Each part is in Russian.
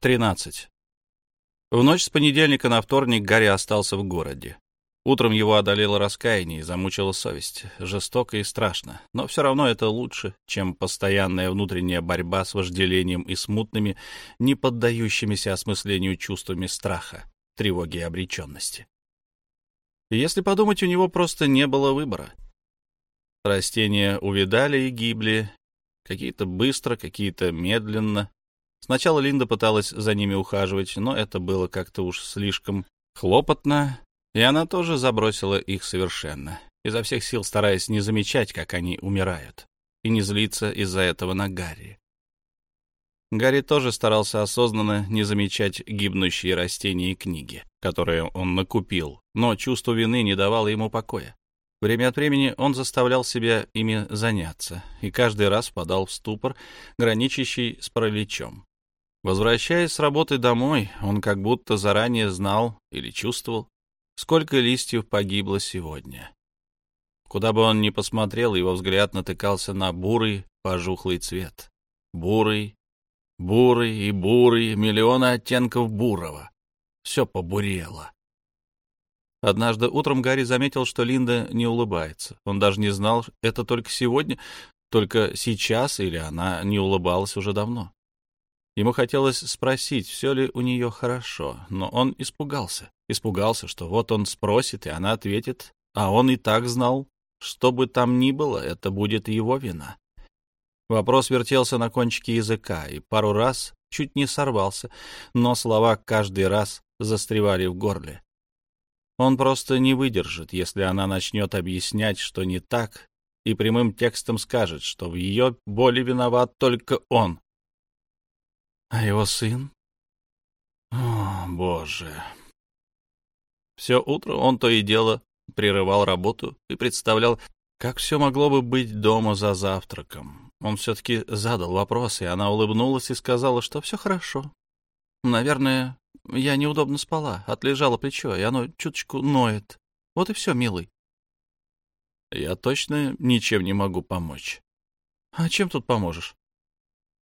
13. В ночь с понедельника на вторник Гарри остался в городе. Утром его одолело раскаяние и замучила совесть. Жестоко и страшно. Но все равно это лучше, чем постоянная внутренняя борьба с вожделением и смутными, не поддающимися осмыслению чувствами страха, тревоги и обреченности. Если подумать, у него просто не было выбора. Растения увидали и гибли, какие-то быстро, какие-то медленно. Сначала Линда пыталась за ними ухаживать, но это было как-то уж слишком хлопотно, и она тоже забросила их совершенно, изо всех сил стараясь не замечать, как они умирают, и не злиться из-за этого на Гарри. Гарри тоже старался осознанно не замечать гибнущие растения и книги, которые он накупил, но чувство вины не давало ему покоя. Время от времени он заставлял себя ими заняться и каждый раз впадал в ступор, граничащий с параличом. Возвращаясь с работы домой, он как будто заранее знал или чувствовал, сколько листьев погибло сегодня. Куда бы он ни посмотрел, его взгляд натыкался на бурый, пожухлый цвет. Бурый, бурый и бурый, миллионы оттенков бурого. Все побурело. Однажды утром Гарри заметил, что Линда не улыбается. Он даже не знал, это только сегодня, только сейчас или она не улыбалась уже давно. Ему хотелось спросить, все ли у нее хорошо, но он испугался. Испугался, что вот он спросит, и она ответит, а он и так знал, что бы там ни было, это будет его вина. Вопрос вертелся на кончике языка и пару раз чуть не сорвался, но слова каждый раз застревали в горле. Он просто не выдержит, если она начнет объяснять, что не так, и прямым текстом скажет, что в ее боли виноват только он, а его сын? О, боже. Все утро он то и дело прерывал работу и представлял, как все могло бы быть дома за завтраком. Он все-таки задал вопрос, и она улыбнулась и сказала, что все хорошо. Наверное, я неудобно спала, отлежала плечо, и оно чуточку ноет. Вот и все, милый. Я точно ничем не могу помочь. А чем тут поможешь?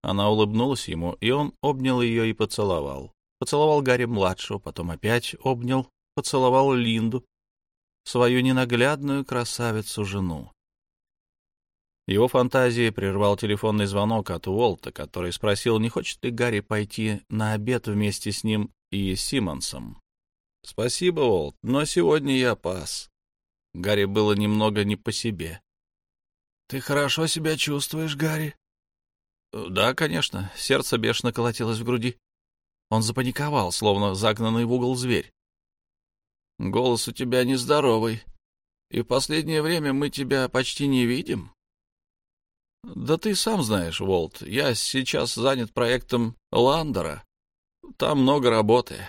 Она улыбнулась ему, и он обнял ее и поцеловал. Поцеловал Гарри-младшего, потом опять обнял, поцеловал Линду, свою ненаглядную красавицу-жену. Его фантазии прервал телефонный звонок от Уолта, который спросил, не хочет ли Гарри пойти на обед вместе с ним и Симмонсом. «Спасибо, Уолт, но сегодня я пас». Гарри было немного не по себе. «Ты хорошо себя чувствуешь, Гарри?» Да, конечно, сердце бешено колотилось в груди. Он запаниковал, словно загнанный в угол зверь. «Голос у тебя нездоровый, и в последнее время мы тебя почти не видим». «Да ты сам знаешь, Волт, я сейчас занят проектом Ландера. Там много работы».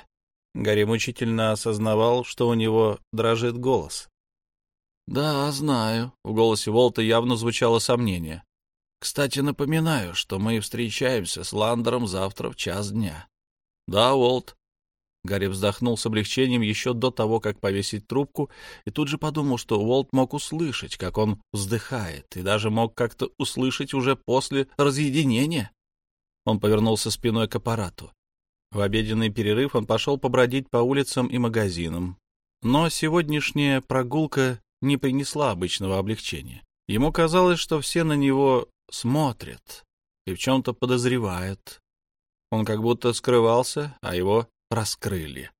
Гарри мучительно осознавал, что у него дрожит голос. «Да, знаю». В голосе Волта явно звучало сомнение. Кстати, напоминаю, что мы встречаемся с Ландером завтра в час дня. Да, Уолт. Гарри вздохнул с облегчением еще до того, как повесить трубку, и тут же подумал, что Уолт мог услышать, как он вздыхает, и даже мог как-то услышать уже после разъединения. Он повернулся спиной к аппарату. В обеденный перерыв он пошел побродить по улицам и магазинам. Но сегодняшняя прогулка не принесла обычного облегчения. Ему казалось, что все на него смотрят и в чем-то подозревают. Он как будто скрывался, а его раскрыли.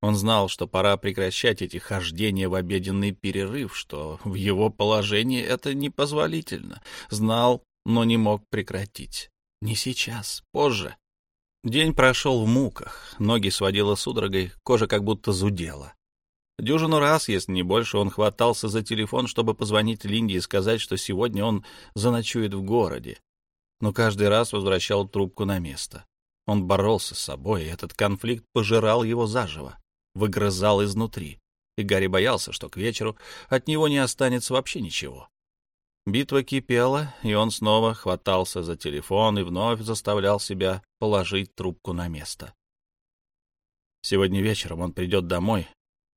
Он знал, что пора прекращать эти хождения в обеденный перерыв, что в его положении это непозволительно. Знал, но не мог прекратить. Не сейчас, позже. День прошел в муках, ноги сводило судорогой, кожа как будто зудела. Дюжину раз, если не больше, он хватался за телефон, чтобы позвонить Линде и сказать, что сегодня он заночует в городе. Но каждый раз возвращал трубку на место. Он боролся с собой, и этот конфликт пожирал его заживо, выгрызал изнутри. И Гарри боялся, что к вечеру от него не останется вообще ничего. Битва кипела, и он снова хватался за телефон и вновь заставлял себя положить трубку на место. Сегодня вечером он придет домой,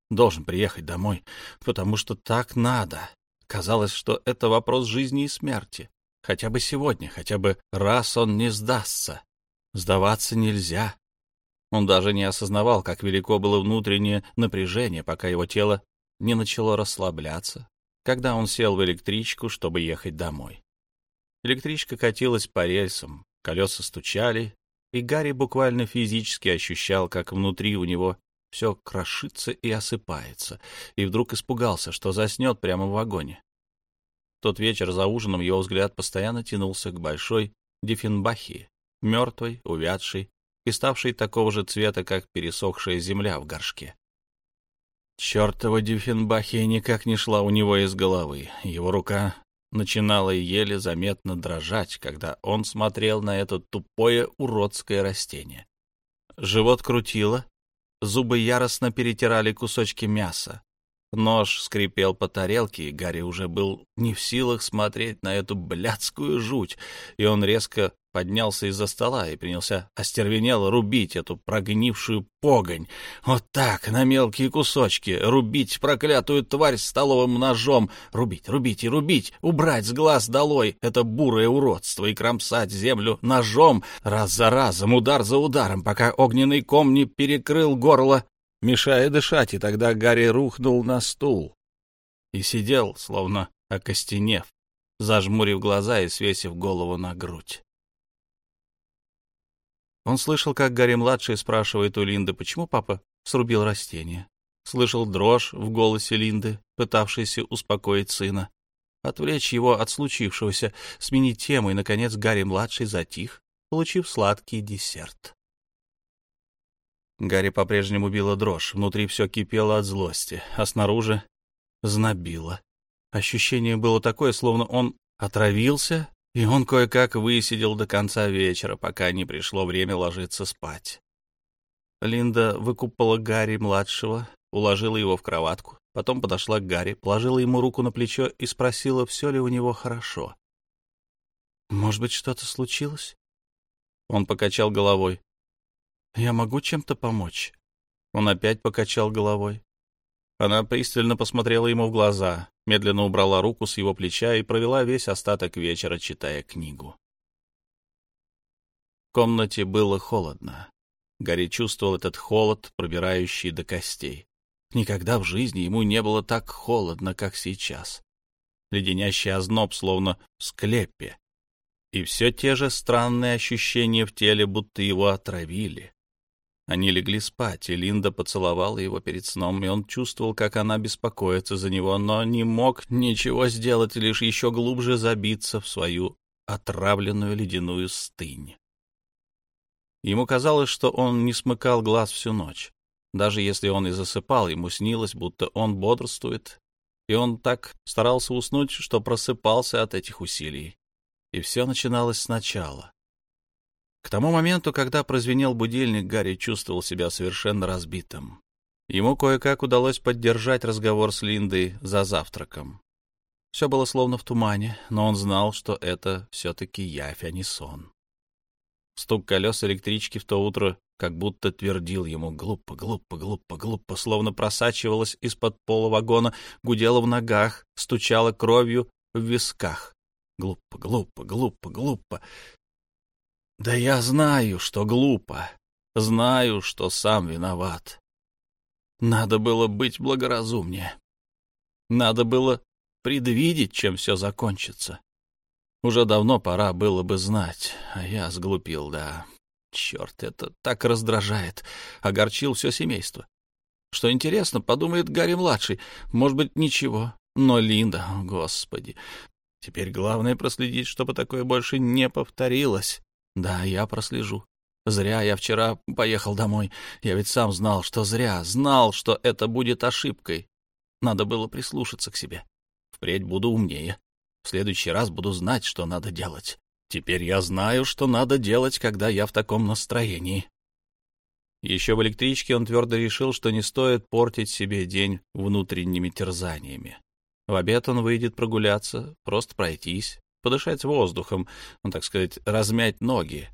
должен приехать домой, потому что так надо. Казалось, что это вопрос жизни и смерти. Хотя бы сегодня, хотя бы раз он не сдастся. Сдаваться нельзя. Он даже не осознавал, как велико было внутреннее напряжение, пока его тело не начало расслабляться, когда он сел в электричку, чтобы ехать домой. Электричка катилась по рельсам, колеса стучали, и Гарри буквально физически ощущал, как внутри у него все крошится и осыпается, и вдруг испугался, что заснет прямо в вагоне. Тот вечер за ужином его взгляд постоянно тянулся к большой Диффенбахии, мертвой, увядшей и ставшей такого же цвета, как пересохшая земля в горшке. Чертова Диффенбахия никак не шла у него из головы. Его рука начинала еле заметно дрожать, когда он смотрел на это тупое уродское растение. Живот крутило, зубы яростно перетирали кусочки мяса. Нож скрипел по тарелке, и Гарри уже был не в силах смотреть на эту блядскую жуть, и он резко поднялся из-за стола и принялся остервенело рубить эту прогнившую погонь. Вот так, на мелкие кусочки, рубить проклятую тварь столовым ножом, рубить, рубить и рубить, убрать с глаз долой это бурое уродство и кромсать землю ножом раз за разом, удар за ударом, пока огненный ком не перекрыл горло, мешая дышать, и тогда Гарри рухнул на стул и сидел, словно окостенев, зажмурив глаза и свесив голову на грудь. Он слышал, как Гарри-младший спрашивает у Линды, почему папа срубил растение. Слышал дрожь в голосе Линды, пытавшейся успокоить сына, отвлечь его от случившегося, сменить тему, и, наконец, Гарри-младший затих, получив сладкий десерт. Гарри по-прежнему била дрожь, внутри все кипело от злости, а снаружи знобило. Ощущение было такое, словно он отравился и он кое-как высидел до конца вечера, пока не пришло время ложиться спать. Линда выкупала Гарри-младшего, уложила его в кроватку, потом подошла к Гарри, положила ему руку на плечо и спросила, все ли у него хорошо. «Может быть, что-то случилось?» Он покачал головой. «Я могу чем-то помочь?» Он опять покачал головой. Она пристально посмотрела ему в глаза, медленно убрала руку с его плеча и провела весь остаток вечера, читая книгу. В комнате было холодно. Гарри чувствовал этот холод, пробирающий до костей. Никогда в жизни ему не было так холодно, как сейчас. Леденящий озноб, словно в склепе. И все те же странные ощущения в теле, будто его отравили. Они легли спать, и Линда поцеловала его перед сном, и он чувствовал, как она беспокоится за него, но не мог ничего сделать, лишь еще глубже забиться в свою отравленную ледяную стынь. Ему казалось, что он не смыкал глаз всю ночь. Даже если он и засыпал, ему снилось, будто он бодрствует, и он так старался уснуть, что просыпался от этих усилий. И все начиналось сначала. К тому моменту, когда прозвенел будильник, Гарри чувствовал себя совершенно разбитым. Ему кое-как удалось поддержать разговор с Линдой за завтраком. Все было словно в тумане, но он знал, что это все-таки явь, а не сон. Стук колес электрички в то утро как будто твердил ему глупо, глупо, глупо, глупо, словно просачивалось из-под пола вагона, гудело в ногах, стучало кровью в висках. Глупо, глупо, глупо, глупо. Да я знаю, что глупо. Знаю, что сам виноват. Надо было быть благоразумнее. Надо было предвидеть, чем все закончится. Уже давно пора было бы знать, а я сглупил, да. Черт, это так раздражает. Огорчил все семейство. Что интересно, подумает Гарри-младший. Может быть, ничего. Но Линда, господи. Теперь главное проследить, чтобы такое больше не повторилось. Да, я прослежу. Зря я вчера поехал домой. Я ведь сам знал, что зря, знал, что это будет ошибкой. Надо было прислушаться к себе. Впредь буду умнее. В следующий раз буду знать, что надо делать. Теперь я знаю, что надо делать, когда я в таком настроении. Еще в электричке он твердо решил, что не стоит портить себе день внутренними терзаниями. В обед он выйдет прогуляться, просто пройтись, подышать воздухом, ну, так сказать, размять ноги.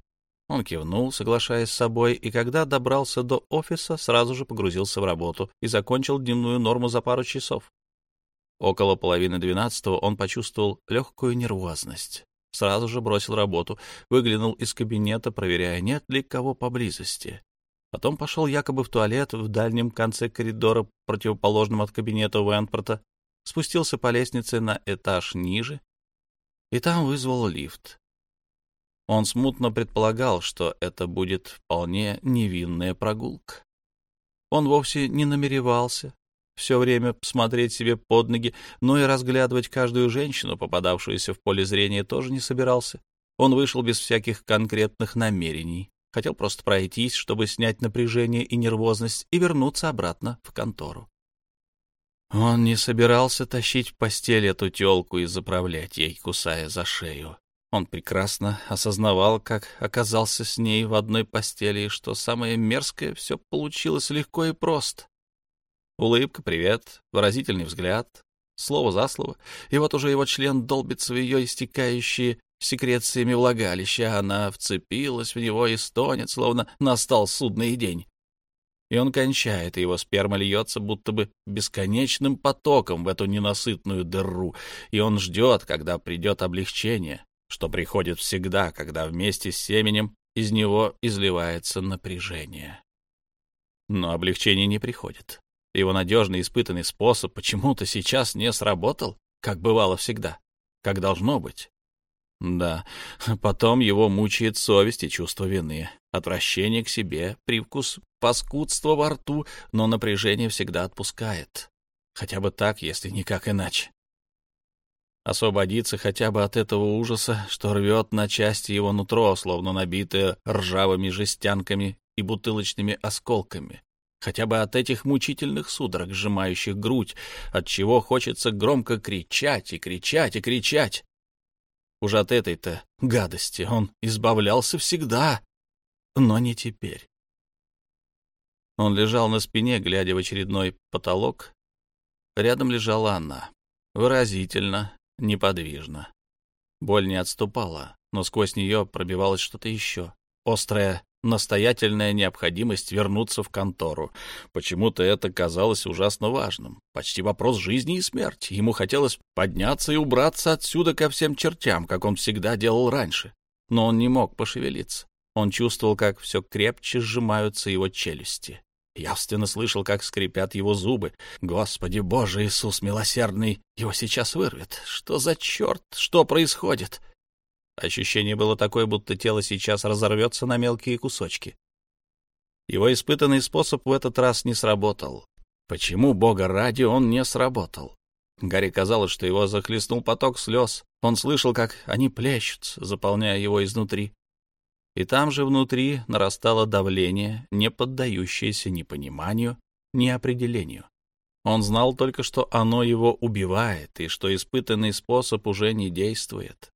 Он кивнул, соглашаясь с собой, и когда добрался до офиса, сразу же погрузился в работу и закончил дневную норму за пару часов. Около половины двенадцатого он почувствовал легкую нервозность. Сразу же бросил работу, выглянул из кабинета, проверяя, нет ли кого поблизости. Потом пошел якобы в туалет в дальнем конце коридора, противоположном от кабинета Уэнпорта, спустился по лестнице на этаж ниже и там вызвал лифт. Он смутно предполагал, что это будет вполне невинная прогулка. Он вовсе не намеревался все время смотреть себе под ноги, но и разглядывать каждую женщину, попадавшуюся в поле зрения, тоже не собирался. Он вышел без всяких конкретных намерений. Хотел просто пройтись, чтобы снять напряжение и нервозность и вернуться обратно в контору. Он не собирался тащить в постель эту телку и заправлять ей, кусая за шею. Он прекрасно осознавал, как оказался с ней в одной постели, и что самое мерзкое все получилось легко и просто. Улыбка, привет, выразительный взгляд, слово за слово, и вот уже его член долбится в ее истекающие секрециями влагалища, она вцепилась в него и стонет, словно настал судный день. И он кончает, и его сперма льется будто бы бесконечным потоком в эту ненасытную дыру, и он ждет, когда придет облегчение, что приходит всегда, когда вместе с семенем из него изливается напряжение. Но облегчение не приходит. Его надежный испытанный способ почему-то сейчас не сработал, как бывало всегда, как должно быть. Да, потом его мучает совесть и чувство вины, отвращение к себе, привкус паскудства во рту, но напряжение всегда отпускает. Хотя бы так, если никак иначе. Освободиться хотя бы от этого ужаса, что рвет на части его нутро, словно набитое ржавыми жестянками и бутылочными осколками. Хотя бы от этих мучительных судорог, сжимающих грудь, от чего хочется громко кричать и кричать и кричать. Уже от этой-то гадости он избавлялся всегда, но не теперь. Он лежал на спине, глядя в очередной потолок. Рядом лежала она, выразительно, неподвижно. Боль не отступала, но сквозь нее пробивалось что-то еще. Острая, настоятельная необходимость вернуться в контору. Почему-то это казалось ужасно важным. Почти вопрос жизни и смерти. Ему хотелось подняться и убраться отсюда ко всем чертям, как он всегда делал раньше. Но он не мог пошевелиться. Он чувствовал, как все крепче сжимаются его челюсти. Явственно слышал, как скрипят его зубы. Господи Боже, Иисус милосердный, его сейчас вырвет. Что за черт? Что происходит? Ощущение было такое, будто тело сейчас разорвется на мелкие кусочки. Его испытанный способ в этот раз не сработал. Почему, бога ради, он не сработал? Гарри казалось, что его захлестнул поток слез. Он слышал, как они плещутся, заполняя его изнутри. И там же внутри нарастало давление, не поддающееся ни пониманию, ни определению. Он знал только, что оно его убивает, и что испытанный способ уже не действует.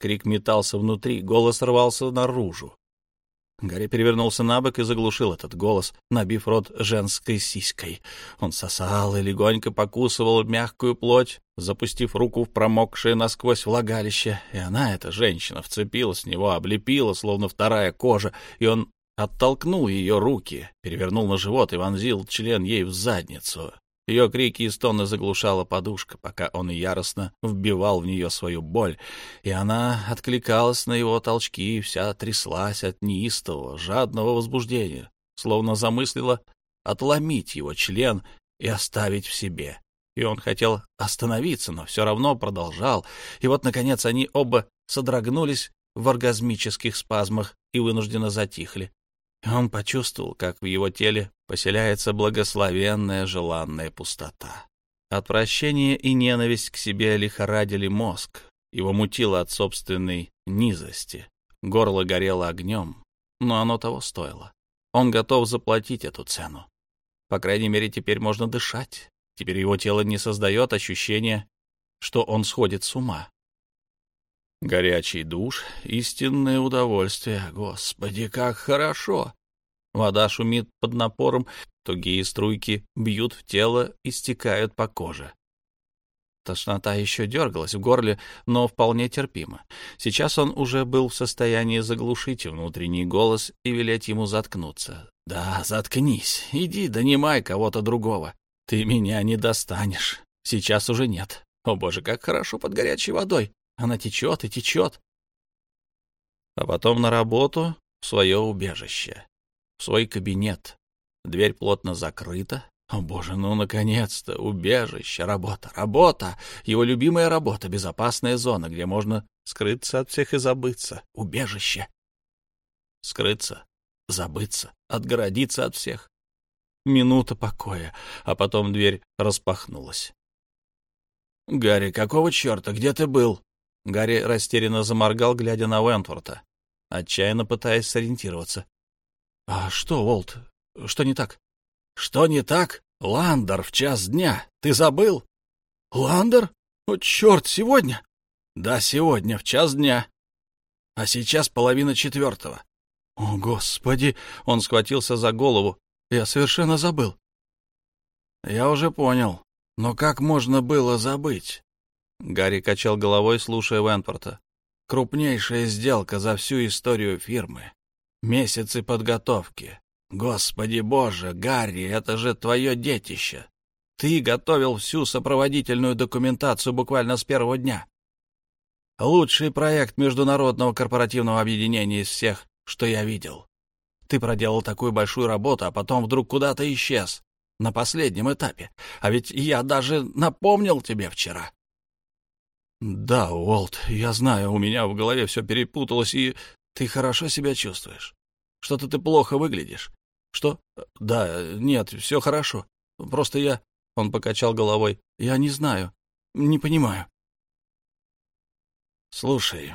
Крик метался внутри, голос рвался наружу. Гарри перевернулся на бок и заглушил этот голос, набив рот женской сиськой. Он сосал и легонько покусывал мягкую плоть, запустив руку в промокшее насквозь влагалище, и она, эта женщина, вцепилась в него, облепила, словно вторая кожа, и он оттолкнул ее руки, перевернул на живот и вонзил член ей в задницу. Ее крики и стоны заглушала подушка, пока он яростно вбивал в нее свою боль, и она откликалась на его толчки и вся тряслась от неистового, жадного возбуждения, словно замыслила отломить его член и оставить в себе. И он хотел остановиться, но все равно продолжал. И вот, наконец, они оба содрогнулись в оргазмических спазмах и вынужденно затихли. Он почувствовал, как в его теле поселяется благословенная желанная пустота. Отвращение и ненависть к себе лихорадили мозг. Его мутило от собственной низости. Горло горело огнем, но оно того стоило. Он готов заплатить эту цену. По крайней мере, теперь можно дышать. Теперь его тело не создает ощущения, что он сходит с ума. Горячий душ — истинное удовольствие. Господи, как хорошо! Вода шумит под напором, тугие струйки бьют в тело и стекают по коже. Тошнота еще дергалась в горле, но вполне терпимо. Сейчас он уже был в состоянии заглушить внутренний голос и велеть ему заткнуться. «Да, заткнись, иди, донимай кого-то другого. Ты меня не достанешь. Сейчас уже нет. О, боже, как хорошо под горячей водой. Она течет и течет. А потом на работу, в свое убежище. в свой кабинет. Дверь плотно закрыта. О, боже, ну, наконец-то! Убежище, работа, работа! Его любимая работа, безопасная зона, где можно скрыться от всех и забыться. Убежище! Скрыться, забыться, отгородиться от всех. Минута покоя, а потом дверь распахнулась. «Гарри, какого черта? Где ты был?» Гарри растерянно заморгал, глядя на Вентворта, отчаянно пытаясь сориентироваться. «А что, Волт, что не так?» «Что не так? Ландер в час дня. Ты забыл?» «Ландер? О, черт, сегодня?» «Да, сегодня, в час дня. А сейчас половина четвертого». «О, Господи!» — он схватился за голову. «Я совершенно забыл». «Я уже понял. Но как можно было забыть?» Гарри качал головой, слушая Венпорта. «Крупнейшая сделка за всю историю фирмы. Месяцы подготовки. Господи боже, Гарри, это же твое детище. Ты готовил всю сопроводительную документацию буквально с первого дня. Лучший проект международного корпоративного объединения из всех, что я видел. Ты проделал такую большую работу, а потом вдруг куда-то исчез. На последнем этапе. А ведь я даже напомнил тебе вчера. Да, Уолт, я знаю, у меня в голове все перепуталось, и ты хорошо себя чувствуешь. Что-то ты плохо выглядишь. Что? Да, нет, все хорошо. Просто я... Он покачал головой. Я не знаю. Не понимаю. Слушай,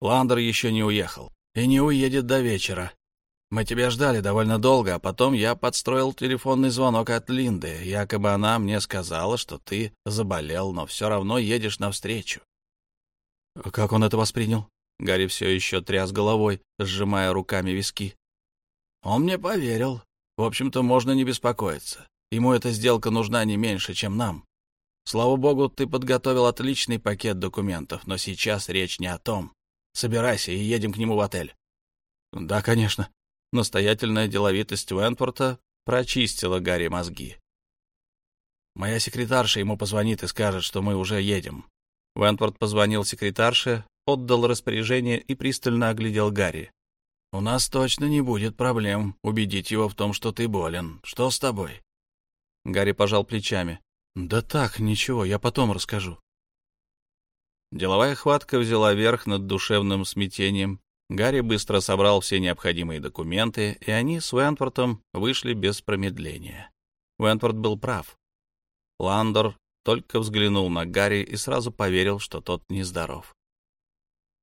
Ландер еще не уехал. И не уедет до вечера. Мы тебя ждали довольно долго, а потом я подстроил телефонный звонок от Линды. Якобы она мне сказала, что ты заболел, но все равно едешь навстречу. Как он это воспринял? Гарри все еще тряс головой, сжимая руками виски. Он мне поверил. В общем-то, можно не беспокоиться. Ему эта сделка нужна не меньше, чем нам. Слава богу, ты подготовил отличный пакет документов, но сейчас речь не о том. Собирайся и едем к нему в отель. Да, конечно. Настоятельная деловитость Уэнпорта прочистила Гарри мозги. Моя секретарша ему позвонит и скажет, что мы уже едем. Вентворд позвонил секретарше, отдал распоряжение и пристально оглядел Гарри. У нас точно не будет проблем убедить его в том, что ты болен. Что с тобой? Гарри пожал плечами. Да так, ничего, я потом расскажу. Деловая хватка взяла верх над душевным смятением. Гарри быстро собрал все необходимые документы, и они с Уэнтвортом вышли без промедления. Уэнтворт был прав. Ландор только взглянул на Гарри и сразу поверил, что тот нездоров.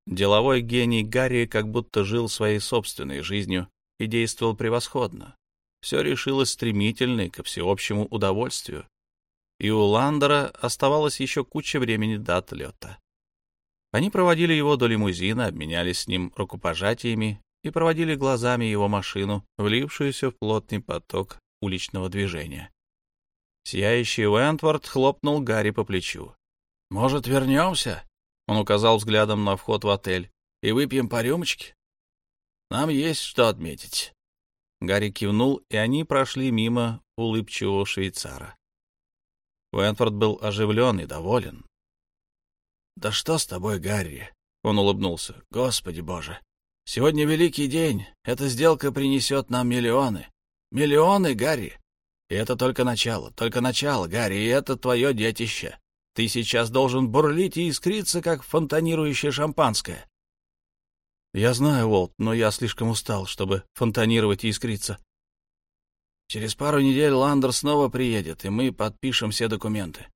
Деловой гений Гарри как будто жил своей собственной жизнью и действовал превосходно. Все решилось стремительно и ко всеобщему удовольствию. И у Ландера оставалось еще куча времени до отлета. Они проводили его до лимузина, обменялись с ним рукопожатиями и проводили глазами его машину, влившуюся в плотный поток уличного движения. Сияющий Уэнтворд хлопнул Гарри по плечу. «Может, вернемся?» Он указал взглядом на вход в отель. «И выпьем по рюмочке? Нам есть что отметить». Гарри кивнул, и они прошли мимо улыбчивого швейцара. Уэнфорд был оживлен и доволен. «Да что с тобой, Гарри?» — он улыбнулся. «Господи боже! Сегодня великий день. Эта сделка принесет нам миллионы. Миллионы, Гарри! И это только начало, только начало, Гарри, и это твое детище. Ты сейчас должен бурлить и искриться, как фонтанирующее шампанское. Я знаю, Волт, но я слишком устал, чтобы фонтанировать и искриться. Через пару недель Ландер снова приедет, и мы подпишем все документы.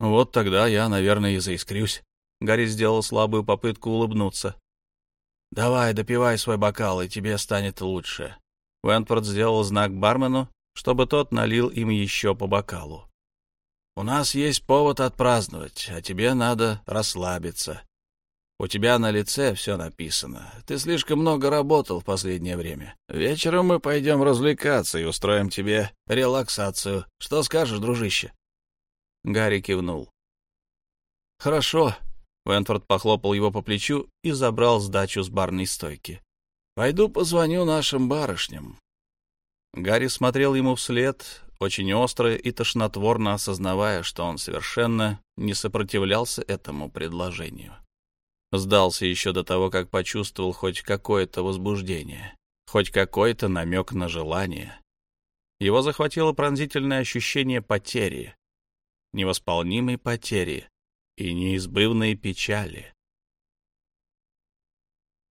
Вот тогда я, наверное, и заискрюсь. Гарри сделал слабую попытку улыбнуться. Давай, допивай свой бокал, и тебе станет лучше. Уэнтфорд сделал знак бармену, чтобы тот налил им еще по бокалу. У нас есть повод отпраздновать, а тебе надо расслабиться. У тебя на лице все написано. Ты слишком много работал в последнее время. Вечером мы пойдем развлекаться и устроим тебе релаксацию. Что скажешь, дружище?» Гарри кивнул. «Хорошо». Вентфорд похлопал его по плечу и забрал сдачу с барной стойки. «Пойду позвоню нашим барышням». Гарри смотрел ему вслед, очень остро и тошнотворно осознавая, что он совершенно не сопротивлялся этому предложению. Сдался еще до того, как почувствовал хоть какое-то возбуждение. хоть какой-то намек на желание. Его захватило пронзительное ощущение потери, невосполнимой потери и неизбывной печали.